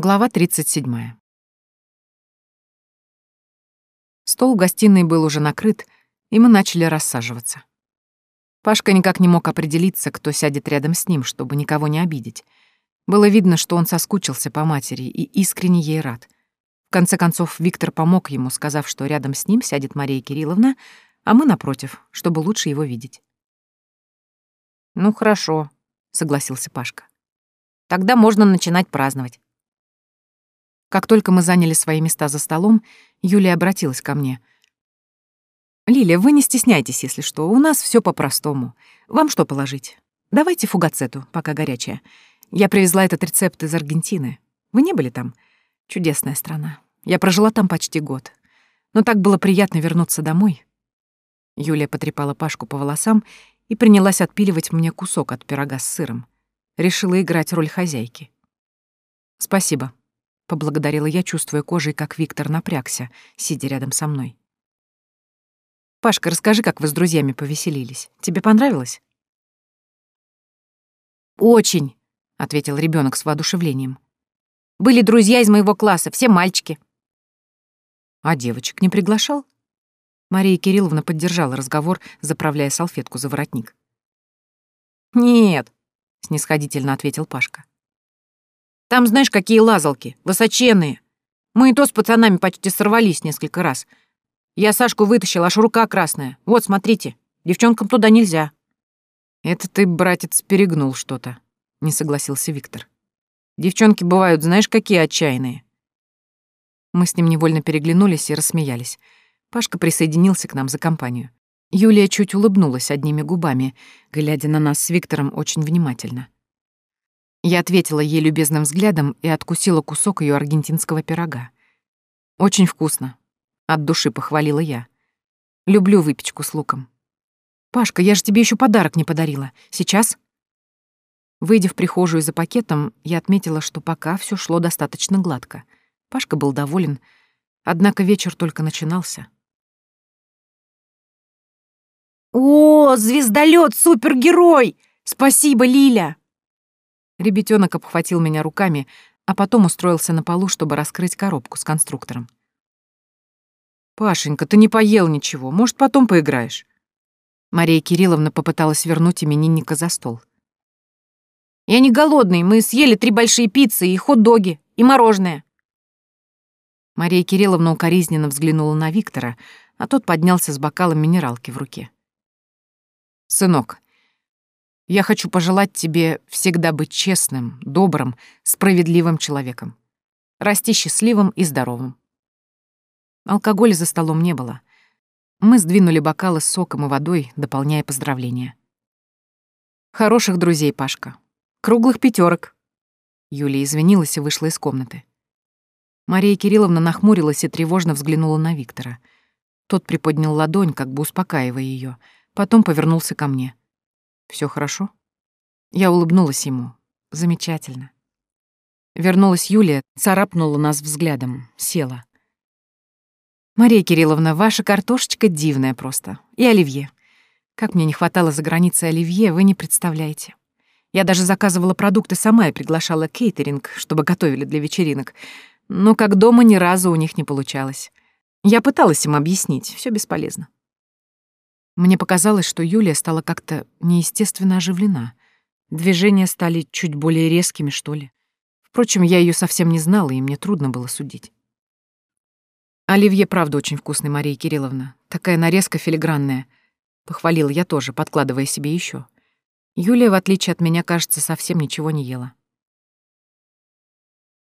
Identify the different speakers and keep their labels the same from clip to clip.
Speaker 1: Глава 37. Стол в гостиной был уже накрыт, и мы начали рассаживаться. Пашка никак не мог определиться, кто сядет рядом с ним, чтобы никого не обидеть. Было видно, что он соскучился по матери и искренне ей рад. В конце концов, Виктор помог ему, сказав, что рядом с ним сядет Мария Кирилловна, а мы напротив, чтобы лучше его видеть.
Speaker 2: «Ну, хорошо», — согласился Пашка. «Тогда можно начинать праздновать».
Speaker 1: Как только мы заняли свои места за столом, Юлия обратилась ко мне. «Лилия, вы не стесняйтесь, если что, у нас все по-простому. Вам что положить? Давайте фугацету, пока горячая. Я привезла этот рецепт из Аргентины. Вы не были там? Чудесная страна. Я прожила там почти год. Но так было приятно вернуться домой». Юлия потрепала Пашку по волосам и принялась отпиливать мне кусок от пирога с сыром. Решила играть роль хозяйки. «Спасибо», поблагодарила я, чувствуя кожей, как Виктор напрягся, сидя рядом со мной. Пашка, расскажи, как вы с друзьями повеселились. Тебе понравилось?
Speaker 2: Очень, ответил ребенок с воодушевлением. Были друзья из моего класса, все мальчики.
Speaker 1: А девочек не приглашал? Мария Кирилловна поддержала разговор, заправляя салфетку за воротник.
Speaker 2: «Нет», — снисходительно ответил Пашка. Там знаешь, какие лазалки, высоченные. Мы и то с пацанами почти сорвались несколько раз. Я Сашку вытащил, аж рука красная. Вот, смотрите, девчонкам туда нельзя».
Speaker 1: «Это ты, братец, перегнул что-то», — не согласился Виктор. «Девчонки бывают, знаешь, какие отчаянные». Мы с ним невольно переглянулись и рассмеялись. Пашка присоединился к нам за компанию. Юлия чуть улыбнулась одними губами, глядя на нас с Виктором очень внимательно. Я ответила ей любезным взглядом и откусила кусок ее аргентинского пирога. «Очень вкусно», — от души похвалила я. «Люблю выпечку с луком». «Пашка, я же тебе еще подарок не подарила. Сейчас?» Выйдя в прихожую за пакетом, я отметила, что пока все шло достаточно гладко. Пашка был доволен, однако вечер только начинался.
Speaker 2: «О, звездолет, супергерой! Спасибо, Лиля!»
Speaker 1: Ребятенок обхватил меня руками, а потом устроился на полу, чтобы раскрыть коробку с конструктором. «Пашенька, ты не поел ничего. Может, потом поиграешь?» Мария Кирилловна попыталась вернуть именинника за стол.
Speaker 2: «Я не голодный. Мы съели три большие пиццы и хот-доги, и мороженое».
Speaker 1: Мария Кирилловна укоризненно взглянула на Виктора, а тот поднялся с бокалом минералки в руке. «Сынок, я хочу пожелать тебе всегда быть честным, добрым, справедливым человеком. Расти счастливым и здоровым. Алкоголя за столом не было. Мы сдвинули бокалы с соком и водой, дополняя поздравления. Хороших друзей, Пашка. Круглых пятерок. Юлия извинилась и вышла из комнаты. Мария Кирилловна нахмурилась и тревожно взглянула на Виктора. Тот приподнял ладонь, как бы успокаивая ее, потом повернулся ко мне. Все хорошо?» Я улыбнулась ему. Замечательно. Вернулась Юлия, царапнула нас взглядом, села. «Мария Кирилловна, ваша картошечка дивная просто. И оливье. Как мне не хватало за границей оливье, вы не представляете. Я даже заказывала продукты сама и приглашала кейтеринг, чтобы готовили для вечеринок. Но как дома ни разу у них не получалось. Я пыталась им объяснить, все бесполезно. Мне показалось, что Юлия стала как-то неестественно оживлена. Движения стали чуть более резкими, что ли. Впрочем, я ее совсем не знала, и мне трудно было судить. «Оливье, правда, очень вкусный, Мария Кирилловна. Такая нарезка филигранная», — похвалил я тоже, подкладывая себе еще. Юлия, в отличие от меня, кажется, совсем ничего не ела.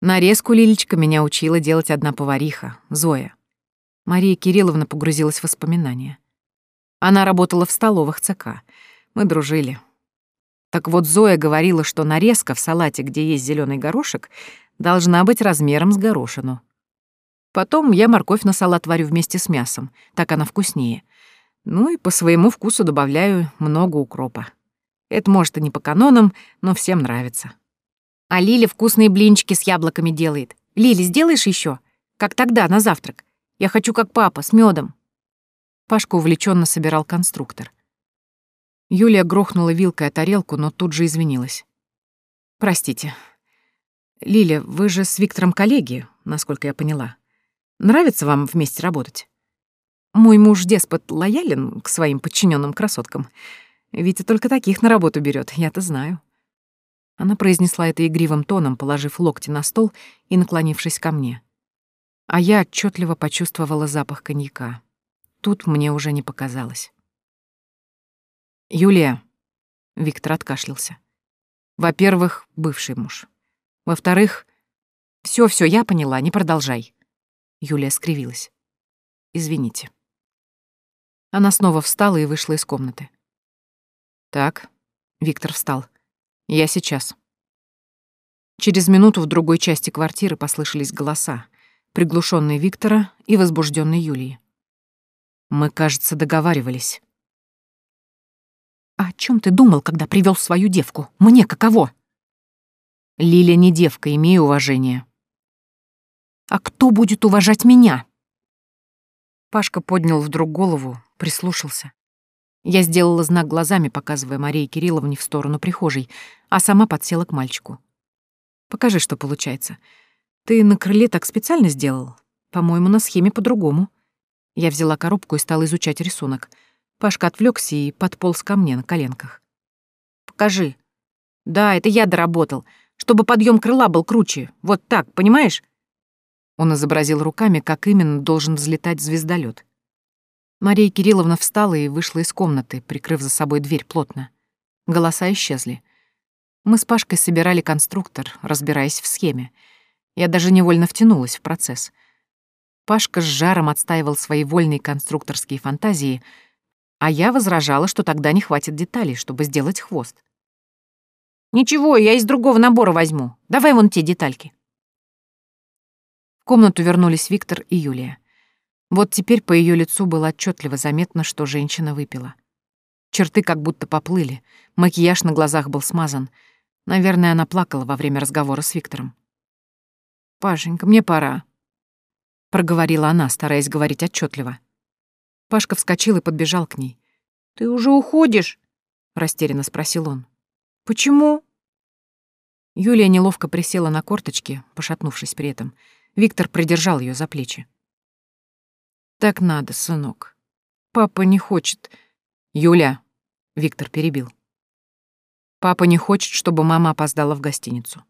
Speaker 1: Нарезку, Лилечка, меня учила делать одна повариха, Зоя. Мария Кирилловна погрузилась в воспоминания. Она работала в столовых ЦК. Мы дружили. Так вот, Зоя говорила, что нарезка в салате, где есть зеленый горошек, должна быть размером с горошину. Потом я морковь на салат варю вместе с мясом, так она вкуснее. Ну и по своему вкусу добавляю много укропа. Это, может, и не по канонам, но всем нравится.
Speaker 2: А Лиля вкусные блинчики с яблоками делает. Лили, сделаешь еще? Как тогда, на завтрак? Я хочу как папа, с медом.
Speaker 1: Пашка увлеченно собирал конструктор. Юлия грохнула вилкой о тарелку, но тут же извинилась. «Простите. Лиля, вы же с Виктором коллеги, насколько я поняла. Нравится вам вместе работать? Мой муж-деспот лоялен к своим подчиненным красоткам. Витя только таких на работу берет, я-то знаю. Она произнесла это игривым тоном, положив локти на стол и наклонившись ко мне. А я отчетливо почувствовала запах коньяка. Тут мне уже не показалось. «Юлия», — Виктор откашлялся. «Во-первых, бывший муж. Во-вторых, все, все, я поняла, не продолжай». Юлия скривилась. «Извините». Она снова встала и вышла из комнаты. «Так», — Виктор встал. «Я сейчас». Через минуту в другой части квартиры послышались голоса, приглушенные Виктора и возбужденные Юлии. Мы, кажется, договаривались. «А о чем ты думал, когда привел свою девку? Мне каково?» «Лиля не девка, имей уважение». «А кто будет уважать меня?» Пашка поднял вдруг голову, прислушался. Я сделала знак глазами, показывая Марии Кирилловне в сторону прихожей, а сама подсела к мальчику. «Покажи, что получается. Ты на крыле так специально сделал? По-моему, на схеме по-другому». Я взяла коробку и стала изучать рисунок. Пашка отвлекся и подполз ко мне на коленках. «Покажи». «Да, это я доработал, чтобы подъем крыла был круче. Вот так, понимаешь?» Он изобразил руками, как именно должен взлетать звездолет. Мария Кирилловна встала и вышла из комнаты, прикрыв за собой дверь плотно. Голоса исчезли. Мы с Пашкой собирали конструктор, разбираясь в схеме. Я даже невольно втянулась в процесс. Пашка с жаром отстаивал свои вольные конструкторские фантазии, а я возражала, что тогда не хватит деталей, чтобы сделать хвост. «Ничего, я из другого набора возьму. Давай вон те детальки». В комнату вернулись Виктор и Юлия. Вот теперь по ее лицу было отчетливо заметно, что женщина выпила. Черты как будто поплыли, макияж на глазах был смазан. Наверное, она плакала во время разговора с Виктором. «Пашенька, мне пора», — проговорила она, стараясь говорить отчетливо. Пашка вскочил и подбежал к ней. «Ты уже уходишь?» — растерянно спросил он. «Почему?» Юлия неловко присела на корточки, пошатнувшись при этом. Виктор придержал ее за плечи. «Так надо, сынок. Папа не хочет...» «Юля!» — Виктор перебил. «Папа не хочет, чтобы мама опоздала в гостиницу».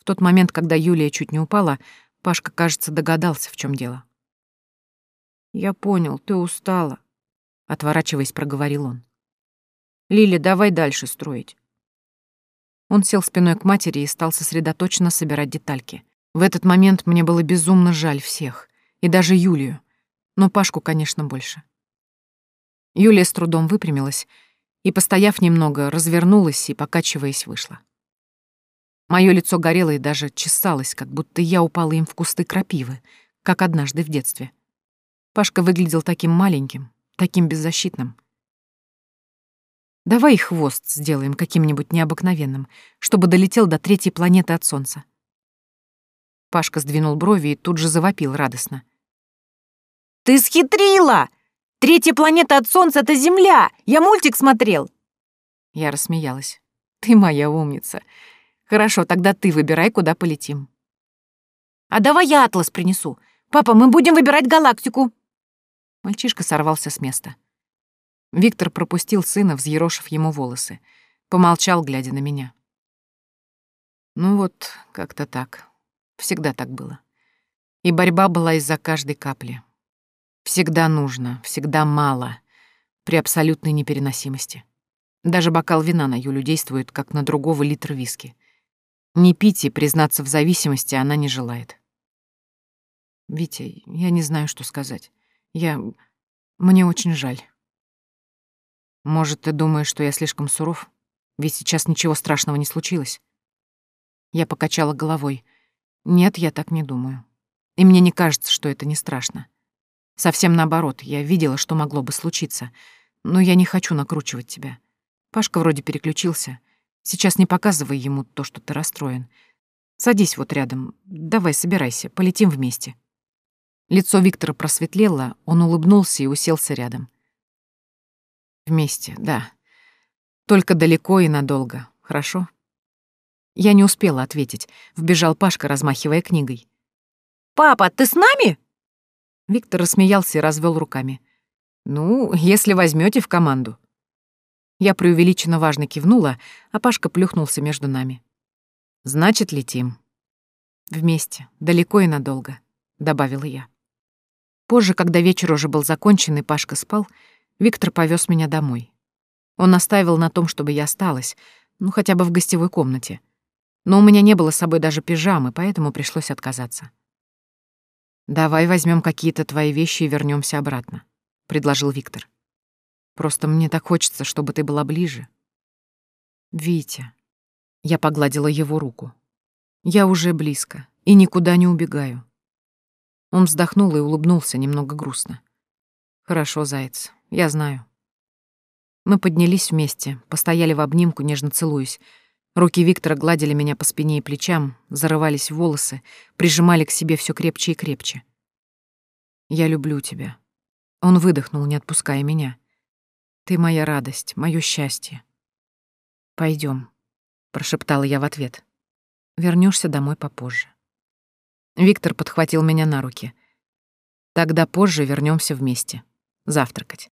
Speaker 1: В тот момент, когда Юлия чуть не упала, Пашка, кажется, догадался, в чем дело. «Я понял, ты устала», — отворачиваясь, проговорил он. «Лиля, давай дальше строить». Он сел спиной к матери и стал сосредоточенно собирать детальки. В этот момент мне было безумно жаль всех, и даже Юлию, но Пашку, конечно, больше. Юлия с трудом выпрямилась и, постояв немного, развернулась и, покачиваясь, вышла. Моё лицо горело и даже чесалось, как будто я упала им в кусты крапивы, как однажды в детстве. Пашка выглядел таким маленьким, таким беззащитным. Давай хвост сделаем каким-нибудь необыкновенным, чтобы долетел до третьей планеты от Солнца. Пашка сдвинул брови и тут же завопил радостно. «Ты схитрила! Третья планета от Солнца — это Земля! Я мультик смотрел!» Я рассмеялась. «Ты моя умница. Хорошо, тогда ты выбирай, куда полетим». «А давай я атлас принесу. Папа, мы будем выбирать галактику». Мальчишка сорвался с места. Виктор пропустил сына, взъерошив ему волосы. Помолчал, глядя на меня. Ну вот, как-то так. Всегда так было. И борьба была из-за каждой капли. Всегда нужно, всегда мало, при абсолютной непереносимости. Даже бокал вина на Юлю действует, как на другого литр виски. Не пить и признаться в зависимости она не желает. «Витя, я не знаю, что сказать. Я... Мне очень жаль». «Может, ты думаешь, что я слишком суров? Ведь сейчас ничего страшного не случилось». Я покачала головой. «Нет, я так не думаю. И мне не кажется, что это не страшно. Совсем наоборот, я видела, что могло бы случиться. Но я не хочу накручивать тебя. Пашка вроде переключился. Сейчас не показывай ему то, что ты расстроен. Садись вот рядом. Давай, собирайся, полетим вместе. Лицо Виктора просветлело, он улыбнулся и уселся рядом. Вместе, да. Только далеко и надолго, хорошо? Я не успела ответить. Вбежал Пашка, размахивая книгой.
Speaker 2: «Папа, ты с нами?»
Speaker 1: Виктор рассмеялся и развел руками. «Ну, если возьмете в команду». Я преувеличенно важно кивнула, а Пашка плюхнулся между нами. «Значит, летим». «Вместе, далеко и надолго», — добавила я. Позже, когда вечер уже был закончен и Пашка спал, Виктор повез меня домой. Он настаивал на том, чтобы я осталась, ну, хотя бы в гостевой комнате. Но у меня не было с собой даже пижамы, поэтому пришлось отказаться. «Давай возьмем какие-то твои вещи и вернемся обратно», — предложил Виктор. «Просто мне так хочется, чтобы ты была ближе». «Витя», — я погладила его руку, — «я уже близко и никуда не убегаю». Он вздохнул и улыбнулся немного грустно. «Хорошо, заяц, я знаю». Мы поднялись вместе, постояли в обнимку, нежно целуясь. Руки Виктора гладили меня по спине и плечам, зарывались в волосы, прижимали к себе все крепче и крепче. «Я люблю тебя». Он выдохнул, не отпуская меня. «Ты моя радость, моё счастье». Пойдем, прошептала я в ответ. Вернешься домой попозже. Виктор подхватил меня на руки. Тогда позже вернемся вместе. Завтракать.